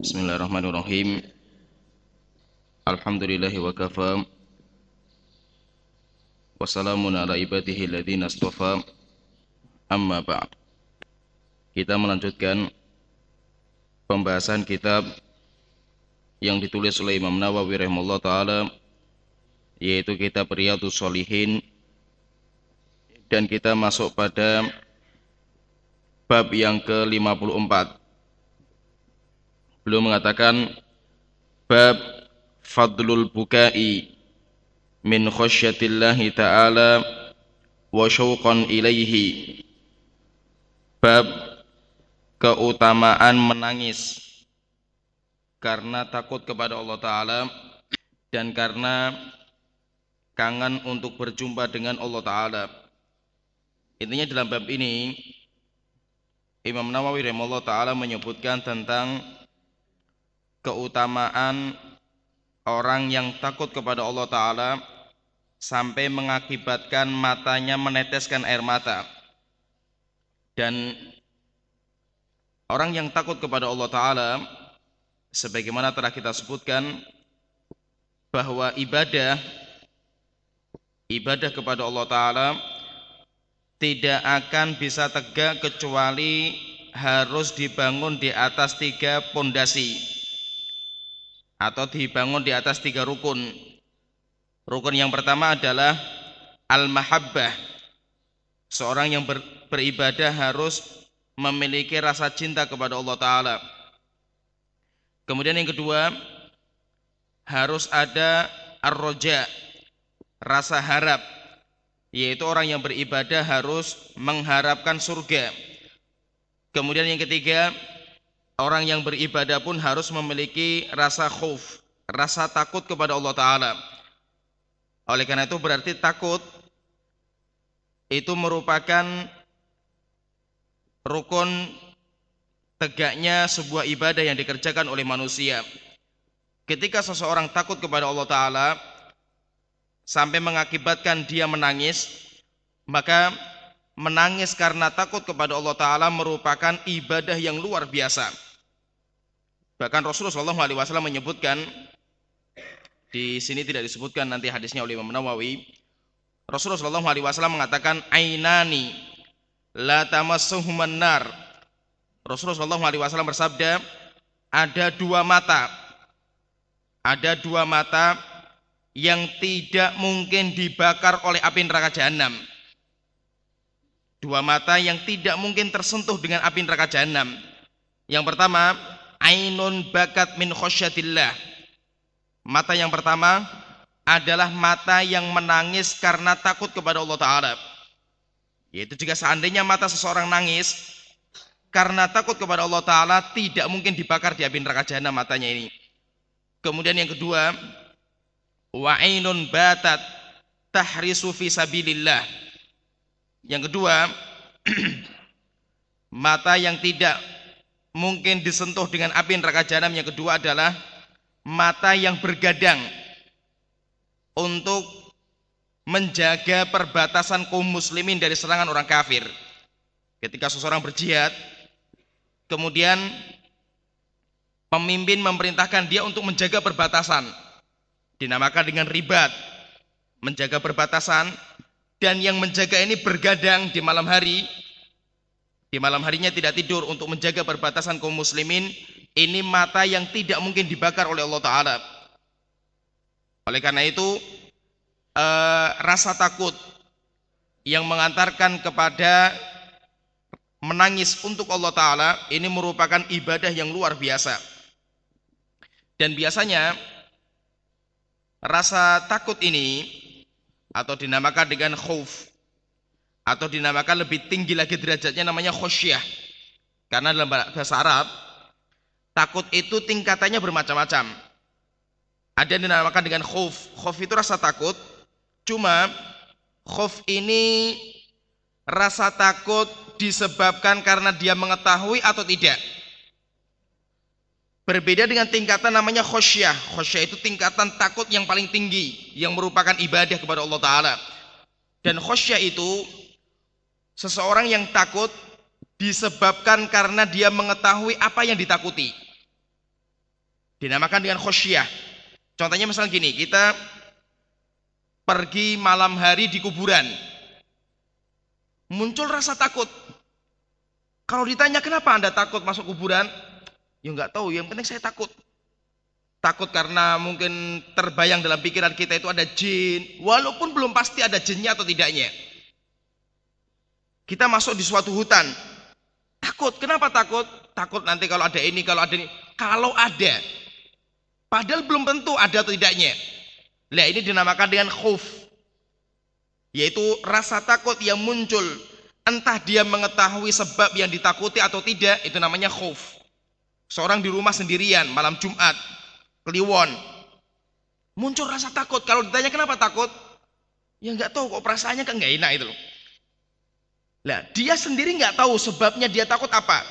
Bismillahirrahmanirrahim. Alhamdulillahi wa kafa. Wassalamun ala ibadihi astafa. Amma ba'd. Kita melanjutkan pembahasan kitab yang ditulis oleh Imam Nawawi rahimahullah taala yaitu kitab Riyadhus Shalihin dan kita masuk pada bab yang ke-54 beliau mengatakan bab fadlul bukai min khasyatillahi ta'ala wa syauqan ilaihi. Bab keutamaan menangis karena takut kepada Allah Ta'ala dan karena kangen untuk berjumpa dengan Allah Ta'ala. Intinya dalam bab ini Imam Nawawi rahimahullah ta'ala menyebutkan tentang keutamaan orang yang takut kepada Allah Ta'ala sampai mengakibatkan matanya meneteskan air mata. Dan orang yang takut kepada Allah Ta'ala sebagaimana telah kita sebutkan bahwa ibadah ibadah kepada Allah Ta'ala tidak akan bisa tegak kecuali harus dibangun di atas tiga pondasi atau dibangun di atas tiga rukun. Rukun yang pertama adalah al-mahabbah. Seorang yang ber, beribadah harus memiliki rasa cinta kepada Allah Ta'ala. Kemudian yang kedua, harus ada ar-roja, rasa harap. Yaitu orang yang beribadah harus mengharapkan surga. Kemudian yang ketiga, orang yang beribadah pun harus memiliki rasa khuf, rasa takut kepada Allah Ta'ala. Oleh karena itu berarti takut itu merupakan rukun tegaknya sebuah ibadah yang dikerjakan oleh manusia. Ketika seseorang takut kepada Allah Ta'ala sampai mengakibatkan dia menangis, maka menangis karena takut kepada Allah Ta'ala merupakan ibadah yang luar biasa. Bahkan Rasulullah SAW menyebutkan di sini tidak disebutkan nanti hadisnya oleh Imam Nawawi. Rasulullah SAW mengatakan ainani la tamassuhuman nar. Rasulullah SAW bersabda ada dua mata ada dua mata yang tidak mungkin dibakar oleh api neraka jahanam. Dua mata yang tidak mungkin tersentuh dengan api neraka jahanam. Yang pertama, ainun bakat min khosyatillah. Mata yang pertama adalah mata yang menangis karena takut kepada Allah Ta'ala. Yaitu jika seandainya mata seseorang nangis karena takut kepada Allah Ta'ala tidak mungkin dibakar di api neraka jahanam matanya ini. Kemudian yang kedua, wa'inun batat tahrisu fi sabilillah. Yang kedua, mata yang tidak mungkin disentuh dengan api neraka jahanam yang kedua adalah mata yang bergadang untuk menjaga perbatasan kaum muslimin dari serangan orang kafir. Ketika seseorang berjihad, kemudian pemimpin memerintahkan dia untuk menjaga perbatasan. Dinamakan dengan ribat, menjaga perbatasan dan yang menjaga ini bergadang di malam hari di malam harinya tidak tidur untuk menjaga perbatasan kaum muslimin ini mata yang tidak mungkin dibakar oleh Allah Ta'ala. Oleh karena itu eh, rasa takut yang mengantarkan kepada menangis untuk Allah Ta'ala ini merupakan ibadah yang luar biasa. Dan biasanya rasa takut ini atau dinamakan dengan khauf atau dinamakan lebih tinggi lagi derajatnya namanya khosyah. Karena dalam bahasa Arab takut itu tingkatannya bermacam-macam. Ada yang dinamakan dengan khuf. Khuf itu rasa takut. Cuma khuf ini rasa takut disebabkan karena dia mengetahui atau tidak. Berbeda dengan tingkatan namanya khosyah. Khosyah itu tingkatan takut yang paling tinggi yang merupakan ibadah kepada Allah Ta'ala. Dan khosyah itu Seseorang yang takut disebabkan karena dia mengetahui apa yang ditakuti. Dinamakan dengan khosyah. Contohnya misal gini, kita pergi malam hari di kuburan. Muncul rasa takut. Kalau ditanya kenapa Anda takut masuk kuburan? Ya nggak tahu, yang penting saya takut. Takut karena mungkin terbayang dalam pikiran kita itu ada jin, walaupun belum pasti ada jinnya atau tidaknya. Kita masuk di suatu hutan, takut. Kenapa takut? Takut nanti kalau ada ini, kalau ada ini. Kalau ada, padahal belum tentu ada atau tidaknya. Nah ini dinamakan dengan khuf, yaitu rasa takut yang muncul. Entah dia mengetahui sebab yang ditakuti atau tidak, itu namanya khuf. Seorang di rumah sendirian malam Jumat, Kliwon. Muncul rasa takut. Kalau ditanya kenapa takut? Ya nggak tahu kok perasaannya kan nggak enak itu loh. Nah, dia sendiri nggak tahu sebabnya dia takut apa.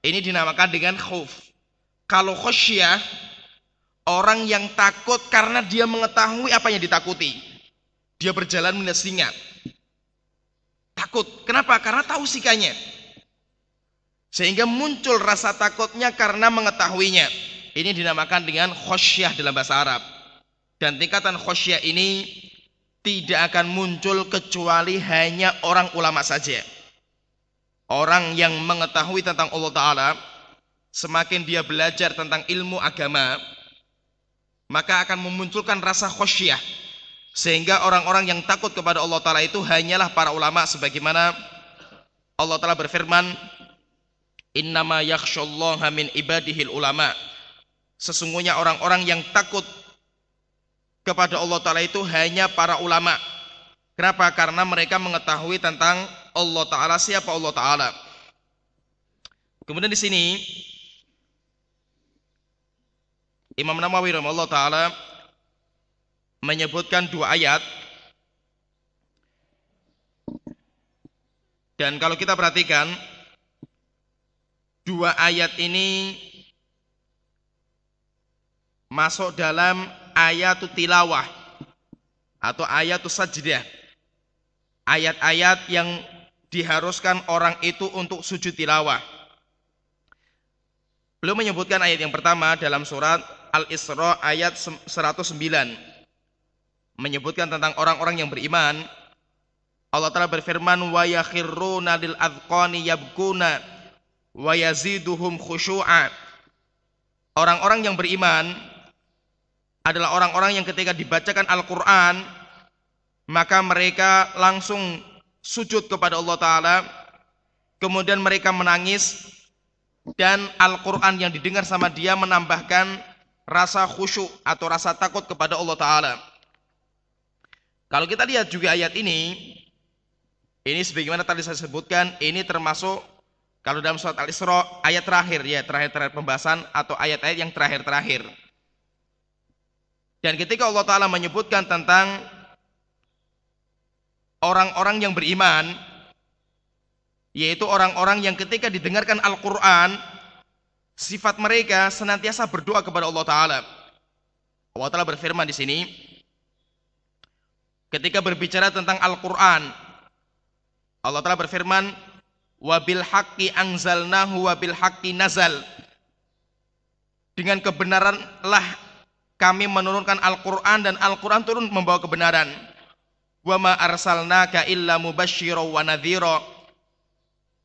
Ini dinamakan dengan khuf. Kalau khosyah, orang yang takut karena dia mengetahui apa yang ditakuti. Dia berjalan melihat singa. Takut. Kenapa? Karena tahu sikanya. Sehingga muncul rasa takutnya karena mengetahuinya. Ini dinamakan dengan khosyah dalam bahasa Arab. Dan tingkatan khosyah ini tidak akan muncul kecuali hanya orang ulama saja. Orang yang mengetahui tentang Allah Ta'ala, semakin dia belajar tentang ilmu agama, maka akan memunculkan rasa khosyah. Sehingga orang-orang yang takut kepada Allah Ta'ala itu hanyalah para ulama sebagaimana Allah Ta'ala berfirman, Innama yakshallaha min ibadihil ulama' Sesungguhnya orang-orang yang takut kepada Allah Ta'ala itu hanya para ulama. Kenapa? Karena mereka mengetahui tentang Allah Ta'ala, siapa Allah Ta'ala. Kemudian di sini, Imam Nawawi Allah Ta'ala menyebutkan dua ayat. Dan kalau kita perhatikan, dua ayat ini masuk dalam ayat tilawah atau ayat sajdah. Ayat-ayat yang diharuskan orang itu untuk sujud tilawah. Beliau menyebutkan ayat yang pertama dalam surat Al-Isra ayat 109 menyebutkan tentang orang-orang yang beriman. Allah Taala berfirman wa yakhiruna lil adqani yabkuna wa yaziduhum khusyu'a. Orang-orang yang beriman adalah orang-orang yang ketika dibacakan Al-Quran maka mereka langsung sujud kepada Allah Ta'ala kemudian mereka menangis dan Al-Quran yang didengar sama dia menambahkan rasa khusyuk atau rasa takut kepada Allah Ta'ala. Kalau kita lihat juga ayat ini ini sebagaimana tadi saya sebutkan ini termasuk kalau dalam surat Al-Isra ayat terakhir ya terakhir-terakhir pembahasan atau ayat-ayat yang terakhir-terakhir dan ketika Allah Ta'ala menyebutkan tentang orang-orang yang beriman, yaitu orang-orang yang ketika didengarkan Al-Quran, sifat mereka senantiasa berdoa kepada Allah Ta'ala. Allah Ta'ala berfirman di sini, ketika berbicara tentang Al-Quran, Allah Ta'ala berfirman, wabil haqqi angzalnahu wabil haqqi nazal. Dengan kebenaranlah kami menurunkan Al-Quran dan Al-Quran turun membawa kebenaran. Wa ma arsalnaka illa mubashshiro wa nadhira.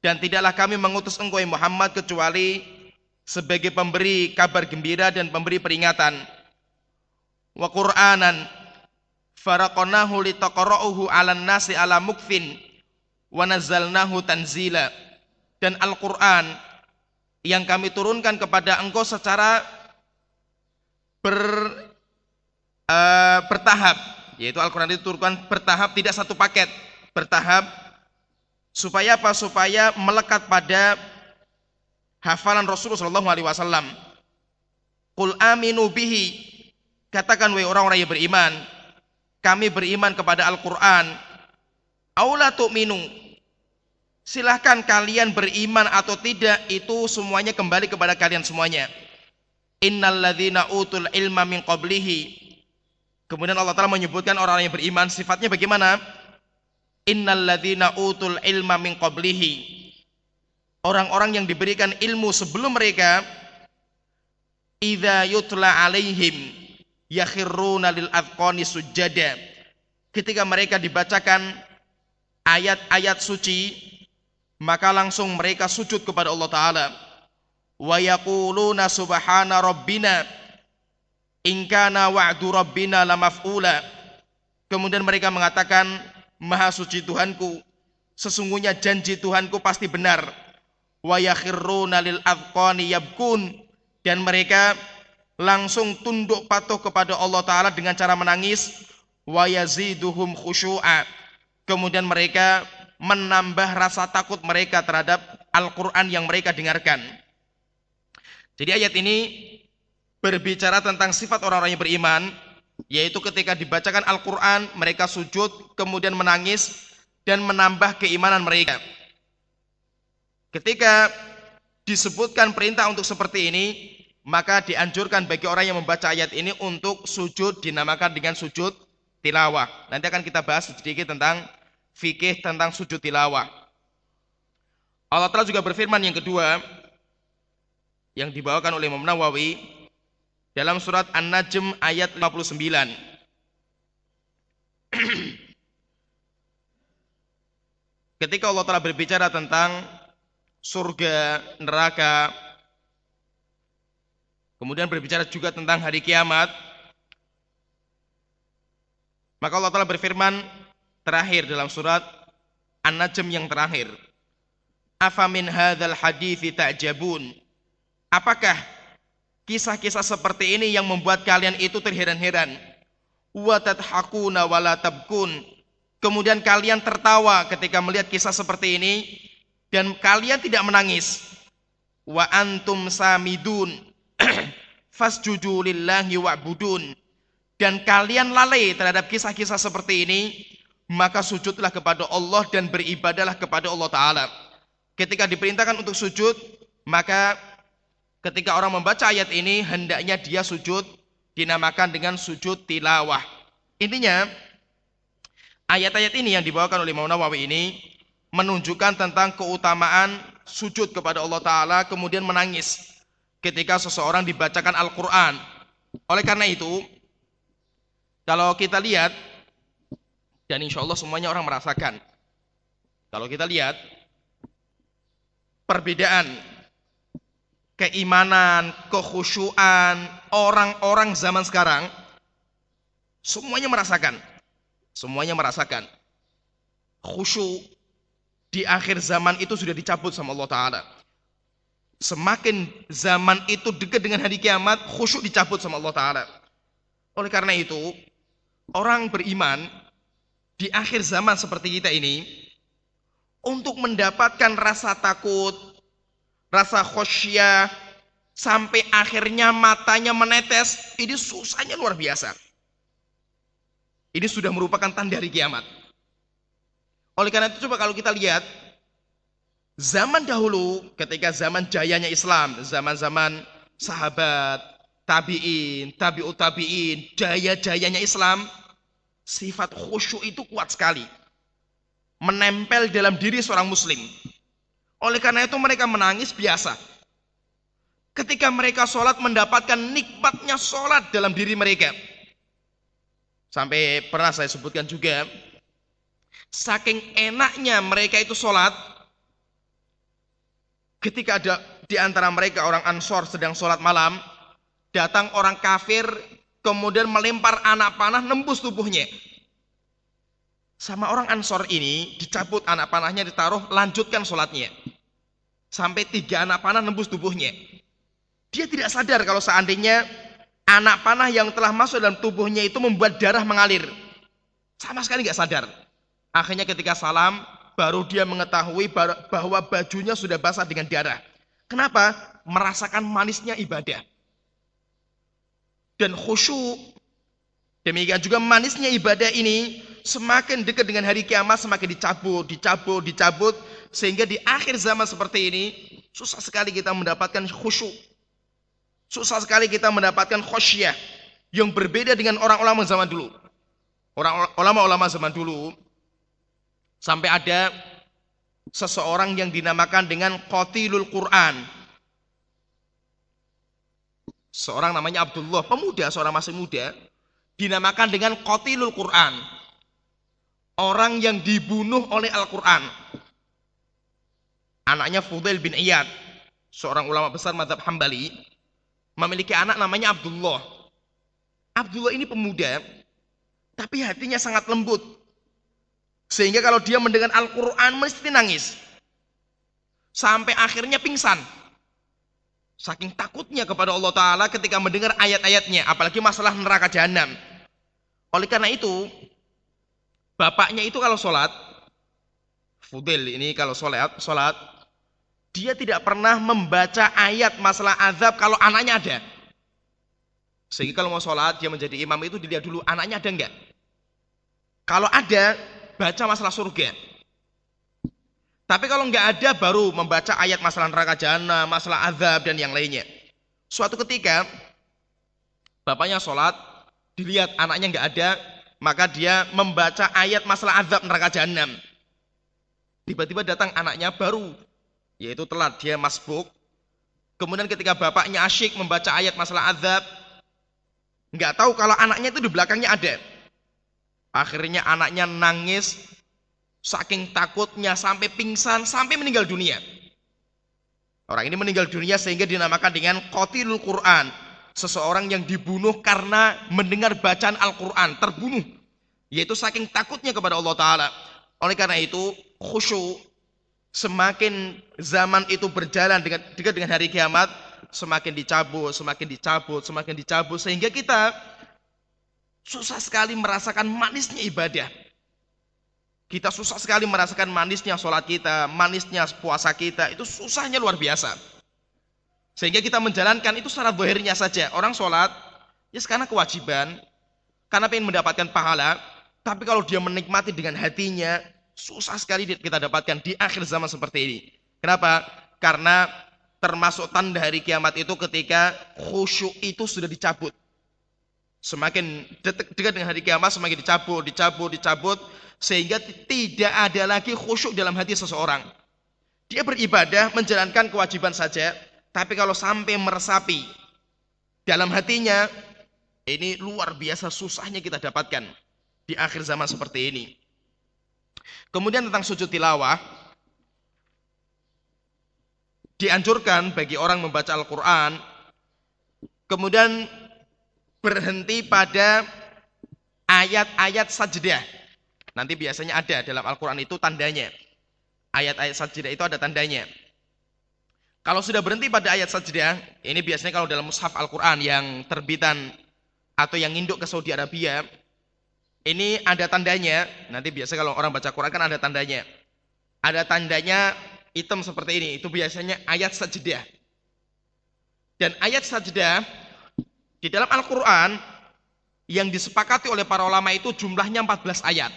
Dan tidaklah kami mengutus engkau Muhammad kecuali sebagai pemberi kabar gembira dan pemberi peringatan. Wa Qur'anan faraqnahu litaqra'uhu 'alan nasi 'ala mukfin wa nazzalnahu tanzila. Dan Al-Qur'an yang kami turunkan kepada engkau secara ber, uh, bertahap. Yaitu Al-Quran itu turunkan bertahap tidak satu paket. Bertahap supaya apa? Supaya melekat pada hafalan Rasulullah Shallallahu Alaihi Wasallam. Qul aminu bihi. Katakan wahai orang-orang yang beriman kami beriman kepada Al-Quran. Aula tu'minu. Silahkan kalian beriman atau tidak itu semuanya kembali kepada kalian semuanya innalladzina utul ilma min qablihi. Kemudian Allah Taala menyebutkan orang yang beriman sifatnya bagaimana? Innalladzina utul ilma min qablihi. Orang-orang yang diberikan ilmu sebelum mereka idza yutla alaihim yakhirruna lil adqani sujada ketika mereka dibacakan ayat-ayat suci maka langsung mereka sujud kepada Allah taala wa yaquluna subhana rabbina in kana wa'du rabbina lamaf'ula kemudian mereka mengatakan maha suci Tuhanku sesungguhnya janji Tuhanku pasti benar. Wa yakhirruna lil adqani yabkun. Dan mereka langsung tunduk patuh kepada Allah taala dengan cara menangis wa yaziduhum khusyu'a. Kemudian mereka menambah rasa takut mereka terhadap Al-Qur'an yang mereka dengarkan jadi ayat ini berbicara tentang sifat orang-orang yang beriman yaitu ketika dibacakan Al-Qur'an mereka sujud kemudian menangis dan menambah keimanan mereka ketika disebutkan perintah untuk seperti ini maka dianjurkan bagi orang yang membaca ayat ini untuk sujud dinamakan dengan sujud tilawah. Nanti akan kita bahas sedikit tentang fikih tentang sujud tilawah. Allah Ta'ala juga berfirman yang kedua yang dibawakan oleh Imam Nawawi dalam surat An-Najm ayat 59. Ketika Allah Ta'ala berbicara tentang surga, neraka, Kemudian berbicara juga tentang hari kiamat. Maka Allah Ta'ala berfirman terakhir dalam surat An-Najm yang terakhir. Afamin hadzal hadithi ta'jabun. Apakah kisah-kisah seperti ini yang membuat kalian itu terheran-heran? Wa. Kemudian kalian tertawa ketika melihat kisah seperti ini dan kalian tidak menangis. Wa antum samidun fasjudu lillahi wa'budun dan kalian lalai terhadap kisah-kisah seperti ini maka sujudlah kepada Allah dan beribadahlah kepada Allah taala ketika diperintahkan untuk sujud maka ketika orang membaca ayat ini hendaknya dia sujud dinamakan dengan sujud tilawah intinya ayat-ayat ini yang dibawakan oleh Imam Nawawi ini menunjukkan tentang keutamaan sujud kepada Allah taala kemudian menangis ketika seseorang dibacakan Al-Quran. Oleh karena itu, kalau kita lihat, dan insya Allah semuanya orang merasakan, kalau kita lihat, perbedaan keimanan, kekhusyuan orang-orang zaman sekarang, semuanya merasakan. Semuanya merasakan. Khusyuk di akhir zaman itu sudah dicabut sama Allah Ta'ala. Semakin zaman itu dekat dengan hari kiamat, khusyuk dicabut sama Allah Ta'ala. Oleh karena itu, orang beriman di akhir zaman seperti kita ini, untuk mendapatkan rasa takut, rasa khosyah, sampai akhirnya matanya menetes, ini susahnya luar biasa. Ini sudah merupakan tanda hari kiamat. Oleh karena itu coba kalau kita lihat Zaman dahulu ketika zaman jayanya Islam, zaman-zaman sahabat, tabi'in, tabi'ut tabi'in, jaya-jayanya Islam, sifat khusyuk itu kuat sekali. Menempel dalam diri seorang muslim. Oleh karena itu mereka menangis biasa. Ketika mereka sholat mendapatkan nikmatnya sholat dalam diri mereka. Sampai pernah saya sebutkan juga, saking enaknya mereka itu sholat, Ketika ada di antara mereka orang Ansor sedang sholat malam, datang orang kafir, kemudian melempar anak panah nembus tubuhnya. Sama orang Ansor ini dicabut anak panahnya ditaruh, lanjutkan sholatnya. Sampai tiga anak panah nembus tubuhnya. Dia tidak sadar kalau seandainya anak panah yang telah masuk dalam tubuhnya itu membuat darah mengalir. Sama sekali nggak sadar. Akhirnya ketika salam, baru dia mengetahui bahwa bajunya sudah basah dengan darah. Kenapa? Merasakan manisnya ibadah. Dan khusyuk. Demikian juga manisnya ibadah ini semakin dekat dengan hari kiamat semakin dicabut, dicabut, dicabut sehingga di akhir zaman seperti ini susah sekali kita mendapatkan khusyuk. Susah sekali kita mendapatkan khosyah yang berbeda dengan orang-orang zaman dulu. Orang ulama-ulama zaman dulu Sampai ada seseorang yang dinamakan dengan qatilul Quran. Seorang namanya Abdullah, pemuda, seorang masih muda, dinamakan dengan Qatilul Quran. Orang yang dibunuh oleh Al-Quran. Anaknya Fudail bin Iyad, seorang ulama besar madhab Hambali, memiliki anak namanya Abdullah. Abdullah ini pemuda, tapi hatinya sangat lembut. Sehingga kalau dia mendengar Al-Quran mesti nangis. Sampai akhirnya pingsan. Saking takutnya kepada Allah Ta'ala ketika mendengar ayat-ayatnya. Apalagi masalah neraka jahanam. Oleh karena itu, bapaknya itu kalau sholat, Fudil ini kalau sholat, sholat, dia tidak pernah membaca ayat masalah azab kalau anaknya ada. Sehingga kalau mau sholat, dia menjadi imam itu dilihat dulu anaknya ada enggak. Kalau ada, baca masalah surga. Tapi kalau enggak ada, baru membaca ayat masalah neraka jana, masalah azab, dan yang lainnya. Suatu ketika, bapaknya sholat, dilihat anaknya enggak ada, maka dia membaca ayat masalah azab neraka jahanam. Tiba-tiba datang anaknya baru, yaitu telat dia masbuk. Kemudian ketika bapaknya asyik membaca ayat masalah azab, nggak tahu kalau anaknya itu di belakangnya ada. Akhirnya anaknya nangis, saking takutnya sampai pingsan, sampai meninggal dunia. Orang ini meninggal dunia sehingga dinamakan dengan Qatilul Quran. Seseorang yang dibunuh karena mendengar bacaan Al-Quran, terbunuh. Yaitu saking takutnya kepada Allah Ta'ala. Oleh karena itu, khusyuk semakin zaman itu berjalan dengan dengan hari kiamat, semakin dicabut, semakin dicabut, semakin dicabut sehingga kita susah sekali merasakan manisnya ibadah. Kita susah sekali merasakan manisnya sholat kita, manisnya puasa kita, itu susahnya luar biasa. Sehingga kita menjalankan itu secara dohirnya saja. Orang sholat, ya karena kewajiban, karena ingin mendapatkan pahala, tapi kalau dia menikmati dengan hatinya, susah sekali kita dapatkan di akhir zaman seperti ini. Kenapa? Karena termasuk tanda hari kiamat itu ketika khusyuk itu sudah dicabut. Semakin dekat dengan hari kiamat semakin dicabut, dicabut, dicabut sehingga tidak ada lagi khusyuk dalam hati seseorang. Dia beribadah menjalankan kewajiban saja, tapi kalau sampai meresapi dalam hatinya ini luar biasa susahnya kita dapatkan di akhir zaman seperti ini. Kemudian tentang sujud tilawah, dianjurkan bagi orang membaca Al-Quran, kemudian berhenti pada ayat-ayat sajdah. Nanti biasanya ada dalam Al-Quran itu tandanya. Ayat-ayat sajdah itu ada tandanya. Kalau sudah berhenti pada ayat sajdah, ini biasanya kalau dalam mushaf Al-Quran yang terbitan atau yang induk ke Saudi Arabia, ini ada tandanya, nanti biasa kalau orang baca Quran kan ada tandanya. Ada tandanya hitam seperti ini, itu biasanya ayat sajdah. Dan ayat sajdah di dalam Al-Quran yang disepakati oleh para ulama itu jumlahnya 14 ayat.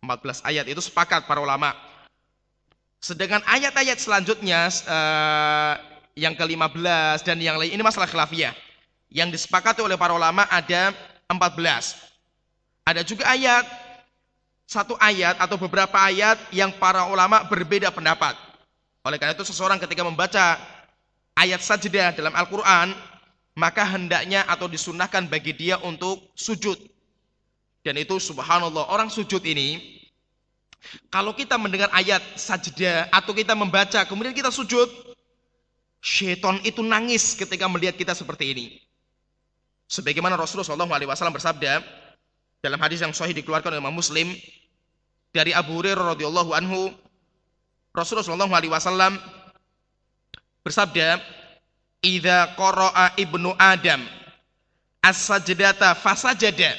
14 ayat itu sepakat para ulama. Sedangkan ayat-ayat selanjutnya eh, yang ke-15 dan yang lain ini masalah khilafiyah. Yang disepakati oleh para ulama ada 14. Ada juga ayat, satu ayat atau beberapa ayat yang para ulama berbeda pendapat. Oleh karena itu seseorang ketika membaca ayat sajdah dalam Al-Quran, maka hendaknya atau disunahkan bagi dia untuk sujud. Dan itu subhanallah, orang sujud ini, kalau kita mendengar ayat sajdah atau kita membaca, kemudian kita sujud, syaitan itu nangis ketika melihat kita seperti ini. Sebagaimana Rasulullah SAW bersabda, dalam hadis yang sahih dikeluarkan oleh Muslim dari Abu Hurairah radhiyallahu anhu Rasulullah wasallam bersabda "Idza qara'a ibnu Adam as-sajdata fasajada"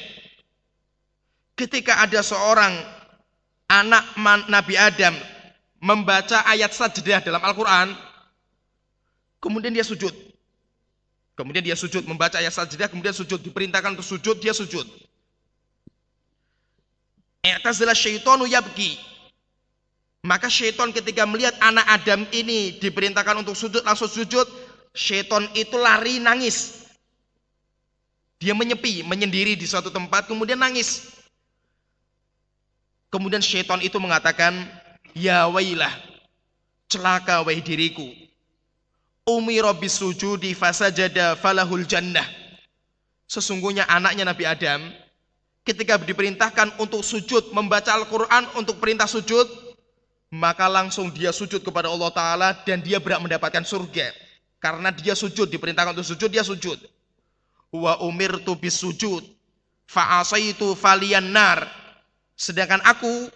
Ketika ada seorang anak Nabi Adam membaca ayat sajdah dalam Al-Qur'an kemudian dia sujud kemudian dia sujud membaca ayat sajdah kemudian sujud diperintahkan untuk sujud dia sujud syaitanu yabki. Maka syaitan ketika melihat anak Adam ini diperintahkan untuk sujud langsung sujud, syaitan itu lari nangis. Dia menyepi, menyendiri di suatu tempat kemudian nangis. Kemudian syaitan itu mengatakan, "Ya wailah, celaka wahai diriku. umira bisujudi fasajada falahul jannah. Sesungguhnya anaknya Nabi Adam ketika diperintahkan untuk sujud membaca Al-Qur'an untuk perintah sujud maka langsung dia sujud kepada Allah taala dan dia berhak mendapatkan surga karena dia sujud diperintahkan untuk sujud dia sujud. Wa umirtu bisujud fa asaitu falian nar. Sedangkan aku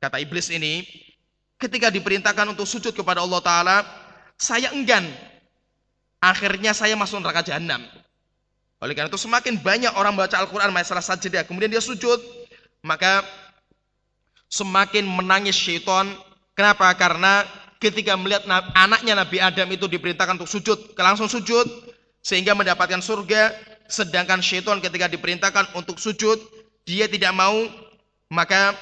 kata iblis ini ketika diperintahkan untuk sujud kepada Allah taala saya enggan. Akhirnya saya masuk neraka jahanam. Oleh karena itu semakin banyak orang baca Al-Quran masalah sajadah, kemudian dia sujud, maka semakin menangis syaitan. Kenapa? Karena ketika melihat anaknya Nabi Adam itu diperintahkan untuk sujud, langsung sujud, sehingga mendapatkan surga, sedangkan syaitan ketika diperintahkan untuk sujud, dia tidak mau, maka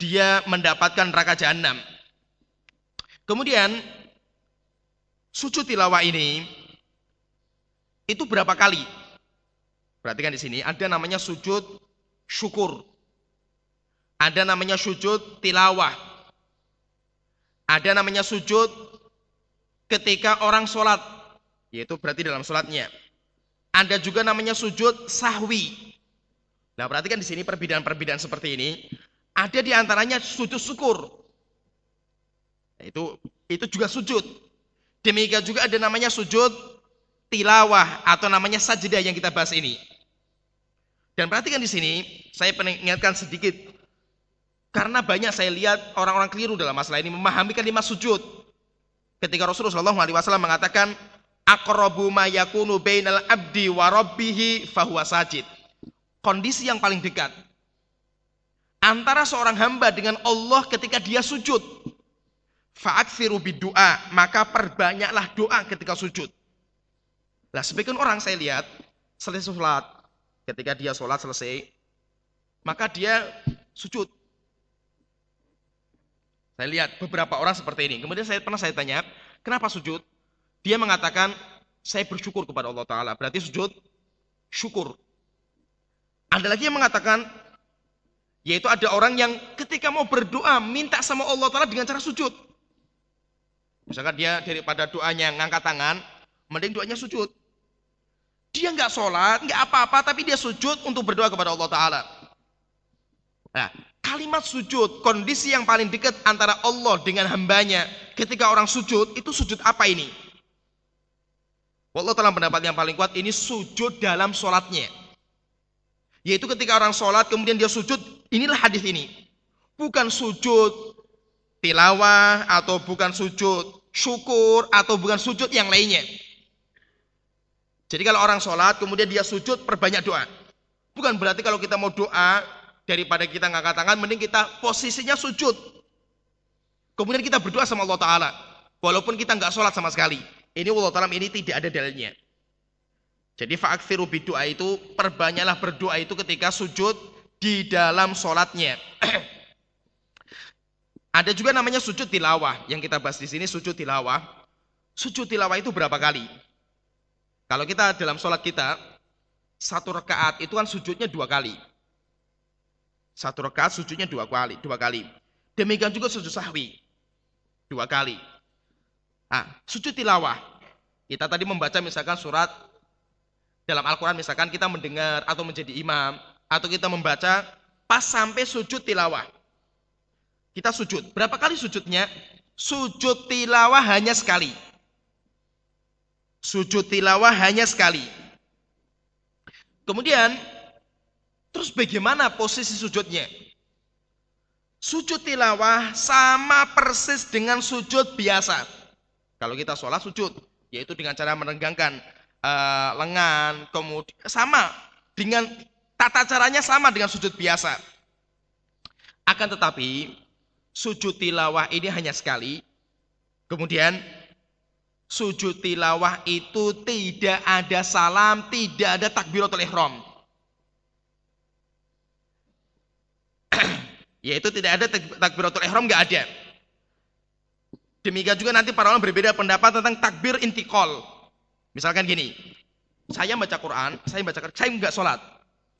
dia mendapatkan neraka jahanam. Kemudian Sujud tilawah ini itu berapa kali? Perhatikan di sini ada namanya sujud syukur. Ada namanya sujud tilawah. Ada namanya sujud ketika orang sholat. Yaitu berarti dalam sholatnya. Ada juga namanya sujud sahwi. Nah perhatikan di sini perbedaan-perbedaan seperti ini. Ada di antaranya sujud syukur. Itu itu juga sujud. Demikian juga ada namanya sujud tilawah atau namanya sajdah yang kita bahas ini. Dan perhatikan di sini, saya ingatkan sedikit. Karena banyak saya lihat orang-orang keliru dalam masalah ini memahami kalimat sujud. Ketika Rasulullah SAW mengatakan, Aqrabu ma yakunu bainal abdi wa rabbihi fahuwa sajid. Kondisi yang paling dekat antara seorang hamba dengan Allah ketika dia sujud Fa'aksiru doa, maka perbanyaklah doa ketika sujud. Nah, sebagian orang saya lihat selesai sholat, ketika dia sholat selesai, maka dia sujud. Saya lihat beberapa orang seperti ini. Kemudian saya pernah saya tanya, kenapa sujud? Dia mengatakan, saya bersyukur kepada Allah Ta'ala. Berarti sujud syukur. Ada lagi yang mengatakan, yaitu ada orang yang ketika mau berdoa, minta sama Allah Ta'ala dengan cara sujud. Misalkan dia daripada doanya ngangkat tangan, mending doanya sujud. Dia nggak sholat, nggak apa-apa, tapi dia sujud untuk berdoa kepada Allah Ta'ala. Nah, kalimat sujud, kondisi yang paling dekat antara Allah dengan hambanya ketika orang sujud, itu sujud apa ini? Allah telah pendapat yang paling kuat, ini sujud dalam sholatnya. Yaitu ketika orang sholat, kemudian dia sujud, inilah hadis ini. Bukan sujud tilawah atau bukan sujud syukur atau bukan sujud yang lainnya. Jadi kalau orang sholat kemudian dia sujud perbanyak doa. Bukan berarti kalau kita mau doa daripada kita ngangkat tangan mending kita posisinya sujud. Kemudian kita berdoa sama Allah Ta'ala. Walaupun kita nggak sholat sama sekali. Ini Allah Ta'ala ini tidak ada dalilnya. Jadi fa'akthiru doa itu perbanyaklah berdoa itu ketika sujud di dalam sholatnya. Ada juga namanya sujud tilawah yang kita bahas di sini sujud tilawah. Sujud tilawah itu berapa kali? Kalau kita dalam sholat kita satu rakaat itu kan sujudnya dua kali. Satu rakaat sujudnya dua kali, dua kali. Demikian juga sujud sahwi dua kali. Nah, sujud tilawah. Kita tadi membaca misalkan surat dalam Al-Quran misalkan kita mendengar atau menjadi imam atau kita membaca pas sampai sujud tilawah. Kita sujud. Berapa kali sujudnya? Sujud tilawah hanya sekali. Sujud tilawah hanya sekali. Kemudian, terus bagaimana posisi sujudnya? Sujud tilawah sama persis dengan sujud biasa. Kalau kita sholat sujud, yaitu dengan cara merenggangkan uh, lengan, kemudian sama dengan tata caranya sama dengan sujud biasa. Akan tetapi sujud tilawah ini hanya sekali. Kemudian sujud tilawah itu tidak ada salam, tidak ada takbiratul ihram. Yaitu tidak ada takbiratul ihram nggak ada. Demikian juga nanti para ulama berbeda pendapat tentang takbir intikal. Misalkan gini, saya baca Quran, saya baca saya nggak sholat.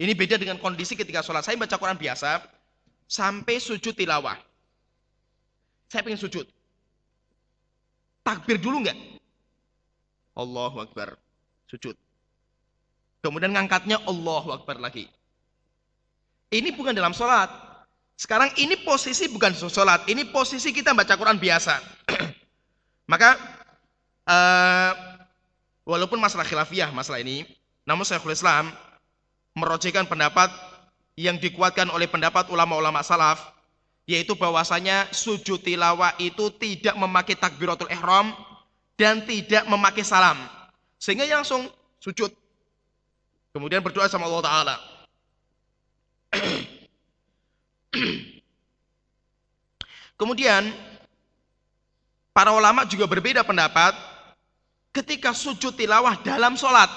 Ini beda dengan kondisi ketika sholat. Saya baca Quran biasa sampai sujud tilawah. Saya pengen sujud. Takbir dulu enggak? Allahu Akbar. Sujud. Kemudian ngangkatnya Allahu Akbar lagi. Ini bukan dalam sholat. Sekarang ini posisi bukan sholat. Ini posisi kita baca Quran biasa. Maka uh, walaupun masalah khilafiyah masalah ini, namun Syekhul Islam merojekan pendapat yang dikuatkan oleh pendapat ulama-ulama salaf yaitu bahwasanya sujud tilawah itu tidak memakai takbiratul ihram dan tidak memakai salam. Sehingga langsung sujud. Kemudian berdoa sama Allah taala. Kemudian para ulama juga berbeda pendapat ketika sujud tilawah dalam sholat.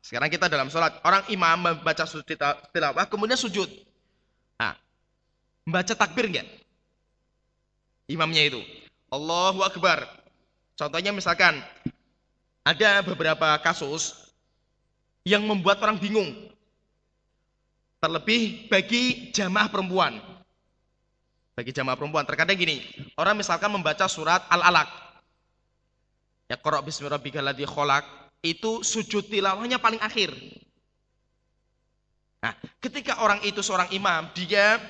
Sekarang kita dalam sholat, orang imam membaca sujud tilawah, kemudian sujud. Membaca takbir enggak? Imamnya itu. Allahu Akbar. Contohnya misalkan ada beberapa kasus yang membuat orang bingung. Terlebih bagi jamaah perempuan. Bagi jamaah perempuan. Terkadang gini, orang misalkan membaca surat Al-Alaq. Ya qara bismi ladzi khalaq itu sujud tilawahnya paling akhir. Nah, ketika orang itu seorang imam, dia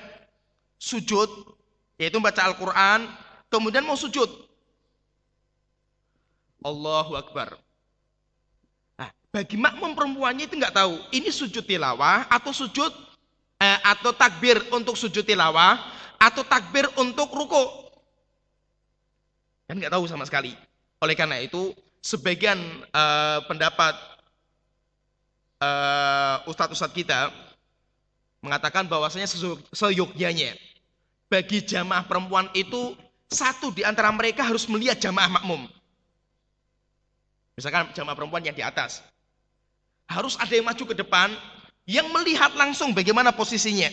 sujud, yaitu baca Al-Quran, kemudian mau sujud. Allahu Akbar. Nah, bagi makmum perempuannya itu nggak tahu, ini sujud tilawah atau sujud eh, atau takbir untuk sujud tilawah atau takbir untuk ruko. Kan nggak tahu sama sekali. Oleh karena itu, sebagian eh, pendapat uh, ustadz-ustadz kita mengatakan bahwasanya seyogyanya bagi jamaah perempuan itu satu di antara mereka harus melihat jamaah makmum. Misalkan jamaah perempuan yang di atas. Harus ada yang maju ke depan yang melihat langsung bagaimana posisinya.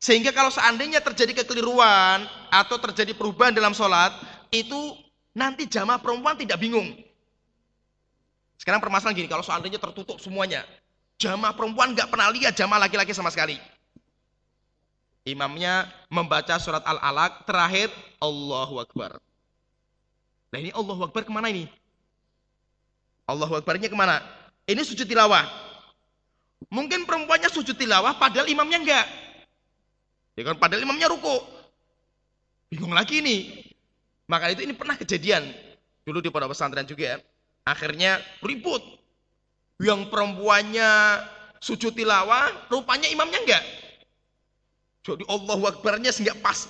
Sehingga kalau seandainya terjadi kekeliruan atau terjadi perubahan dalam sholat, itu nanti jamaah perempuan tidak bingung. Sekarang permasalahan gini, kalau seandainya tertutup semuanya, jamaah perempuan nggak pernah lihat jamaah laki-laki sama sekali. Imamnya membaca surat Al-Alaq, terakhir Allahu Akbar. Nah ini Allahu Akbar ke mana ini? Allahu Akbarnya ke mana? Ini sujud tilawah. Mungkin perempuannya sujud tilawah padahal imamnya enggak. Ya kan padahal imamnya ruku. Bingung lagi nih. Maka itu ini pernah kejadian. Dulu di pondok pesantren juga ya. Akhirnya ribut. Yang perempuannya sujud tilawah, rupanya imamnya enggak. Jadi Allah Akbarnya sehingga pas.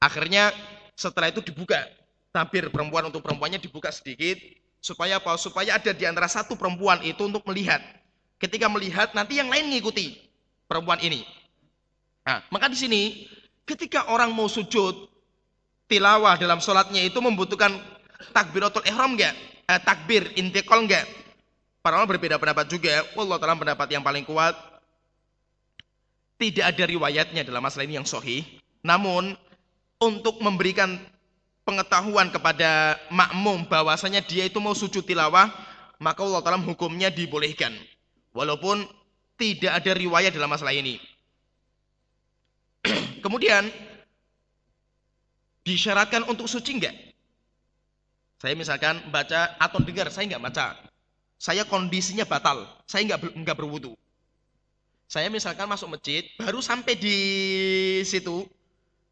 Akhirnya setelah itu dibuka. Tabir perempuan untuk perempuannya dibuka sedikit. Supaya apa? Supaya ada di antara satu perempuan itu untuk melihat. Ketika melihat nanti yang lain mengikuti perempuan ini. Nah, maka di sini ketika orang mau sujud tilawah dalam sholatnya itu membutuhkan takbiratul ihram enggak? Eh, takbir intikal enggak? Para ulama berbeda pendapat juga. Allah taala pendapat yang paling kuat tidak ada riwayatnya dalam masalah ini yang sahih. Namun untuk memberikan pengetahuan kepada makmum bahwasanya dia itu mau sujud tilawah, maka Allah Taala hukumnya dibolehkan. Walaupun tidak ada riwayat dalam masalah ini. Kemudian disyaratkan untuk suci enggak? Saya misalkan baca atau dengar, saya enggak baca. Saya kondisinya batal, saya enggak enggak berwudu. Saya misalkan masuk masjid, baru sampai di situ,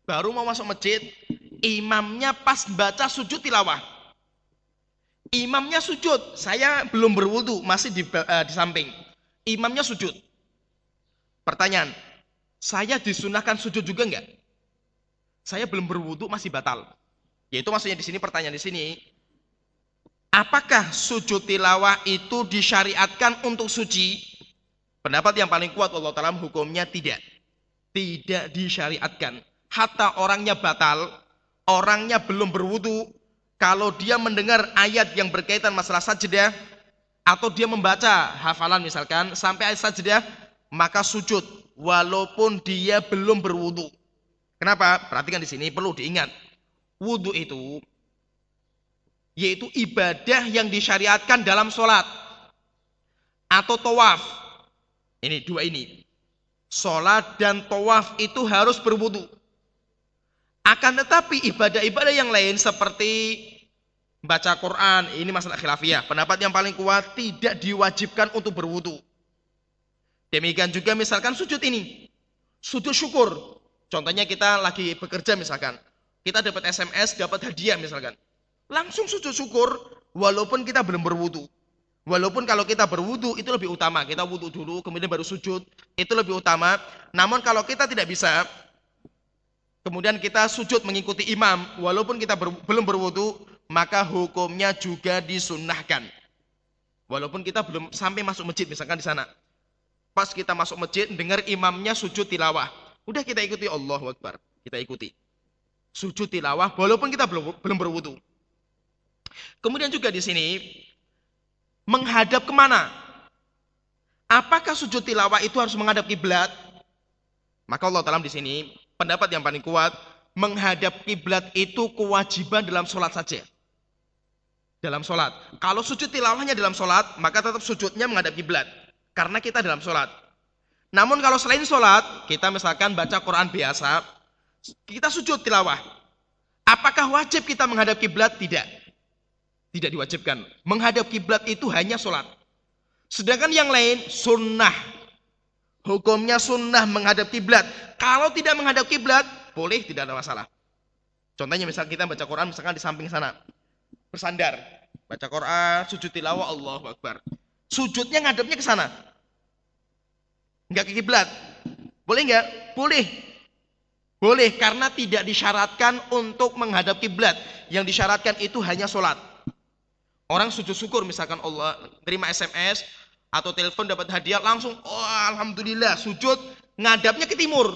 baru mau masuk masjid, imamnya pas baca sujud tilawah. Imamnya sujud, saya belum berwudu, masih di, uh, di samping. Imamnya sujud. Pertanyaan, saya disunahkan sujud juga enggak? Saya belum berwudu, masih batal. Yaitu maksudnya di sini pertanyaan di sini, apakah sujud tilawah itu disyariatkan untuk suci Pendapat yang paling kuat Allah Ta'ala hukumnya tidak. Tidak disyariatkan. Hatta orangnya batal, orangnya belum berwudu, kalau dia mendengar ayat yang berkaitan masalah sajadah, atau dia membaca hafalan misalkan, sampai ayat sajadah, maka sujud, walaupun dia belum berwudu. Kenapa? Perhatikan di sini perlu diingat. Wudu itu yaitu ibadah yang disyariatkan dalam sholat atau tawaf ini dua ini. Sholat dan tawaf itu harus berwudu. Akan tetapi ibadah-ibadah yang lain seperti baca Quran, ini masalah khilafiyah. Pendapat yang paling kuat tidak diwajibkan untuk berwudu. Demikian juga misalkan sujud ini. Sujud syukur. Contohnya kita lagi bekerja misalkan. Kita dapat SMS, dapat hadiah misalkan. Langsung sujud syukur walaupun kita belum berwudu. Walaupun kalau kita berwudu itu lebih utama. Kita wudu dulu kemudian baru sujud. Itu lebih utama. Namun kalau kita tidak bisa kemudian kita sujud mengikuti imam walaupun kita ber, belum berwudu maka hukumnya juga disunnahkan. Walaupun kita belum sampai masuk masjid misalkan di sana. Pas kita masuk masjid dengar imamnya sujud tilawah. Udah kita ikuti Allah Akbar. Kita ikuti. Sujud tilawah walaupun kita belum belum berwudu. Kemudian juga di sini menghadap ke mana? Apakah sujud tilawah itu harus menghadap kiblat? Maka Allah Taala di sini pendapat yang paling kuat menghadap kiblat itu kewajiban dalam sholat saja. Dalam sholat. Kalau sujud tilawahnya dalam sholat, maka tetap sujudnya menghadap kiblat. Karena kita dalam sholat. Namun kalau selain sholat, kita misalkan baca Quran biasa, kita sujud tilawah. Apakah wajib kita menghadap kiblat? Tidak. Tidak diwajibkan. Menghadap kiblat itu hanya sholat. Sedangkan yang lain sunnah. Hukumnya sunnah menghadap kiblat. Kalau tidak menghadap kiblat, boleh tidak ada masalah. Contohnya misal kita baca Quran misalkan di samping sana. Bersandar. Baca Quran, sujud tilawah, Allahu Akbar. Sujudnya ngadepnya ke sana. Enggak ke kiblat. Boleh enggak? Boleh. Boleh karena tidak disyaratkan untuk menghadap kiblat. Yang disyaratkan itu hanya sholat. Orang sujud syukur misalkan Allah terima SMS atau telepon dapat hadiah langsung oh alhamdulillah sujud ngadapnya ke timur.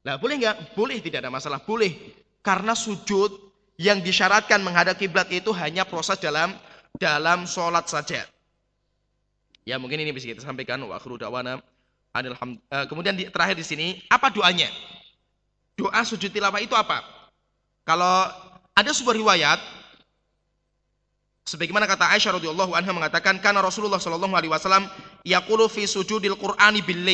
Lah boleh enggak? Boleh tidak ada masalah, boleh. Karena sujud yang disyaratkan menghadap kiblat itu hanya proses dalam dalam sholat saja. Ya mungkin ini bisa kita sampaikan wa akhiru da'wana uh, kemudian di, terakhir di sini apa doanya? Doa sujud tilawah itu apa? Kalau ada sebuah riwayat sebagaimana kata Aisyah radhiyallahu anha mengatakan karena Rasulullah sallallahu alaihi wasallam yaqulu fi sujudil Qur'ani bil.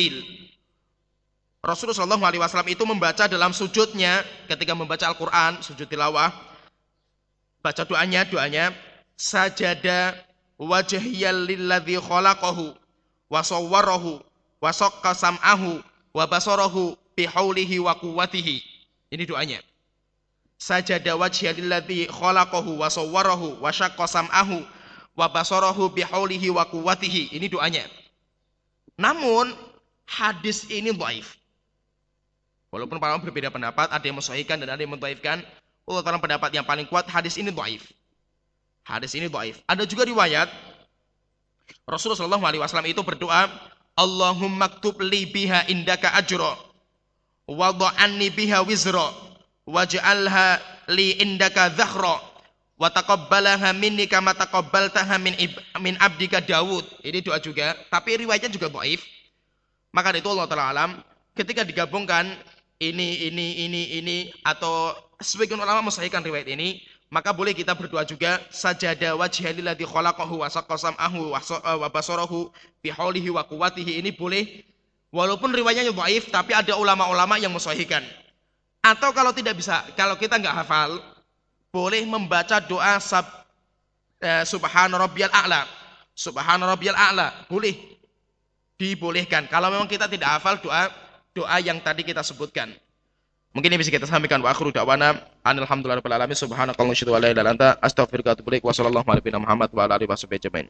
Rasulullah sallallahu alaihi wasallam itu membaca dalam sujudnya ketika membaca Al-Qur'an, sujud tilawah baca doanya, doanya sajada wajhiyal lilladzi khalaqahu wa sawwarahu wa saqqa sam'ahu wa basarahu bihaulihi wa quwwatihi. Ini doanya. Sajada wajhiyal lilladzi khalaqahu wa sawwarahu wa syaqqa sam'ahu wa basarahu bihaulihi wa quwwatihi. Ini doanya. Namun hadis ini dhaif. Walaupun para berbeda pendapat, ada yang mensahihkan dan ada yang mendhaifkan. Allah dalam pendapat yang paling kuat hadis ini dhaif. Hadis ini dhaif. Ada juga riwayat Rasulullah Shallallahu alaihi wasallam itu berdoa, Allahumma ktub li biha indaka ajra wa dha'anni biha wizra waj'alha li indaka dhahra wa taqabbalaha minni kama taqabbaltaha min min abdika Daud. Ini doa juga, tapi riwayatnya juga dhaif. Maka itu Allah taala alam ketika digabungkan ini ini ini ini atau sebagian ulama mensahihkan riwayat ini maka boleh kita berdoa juga sajada wajhil ladzi khalaqahu wa saqqasam'ahu wa basarahu bi haulihi wa quwwatihi. Ini boleh walaupun riwayatnya dhaif tapi ada ulama-ulama yang mensahihkan atau kalau tidak bisa kalau kita nggak hafal boleh membaca doa sab, eh, subhana rabbiyal a'la. Subhana rabbiyal a'la boleh. Dibolehkan. Kalau memang kita tidak hafal doa doa yang tadi kita sebutkan Mungkin ini bisa kita sampaikan. Wa akhiru da'wana alhamdulillah rabbil alamin. Subhanakallahumma wa la ilaha illa anta astaghfiruka wa atubu ilaik. Wa sallallahu alaihi wa Muhammad wa alihi wa sahbihi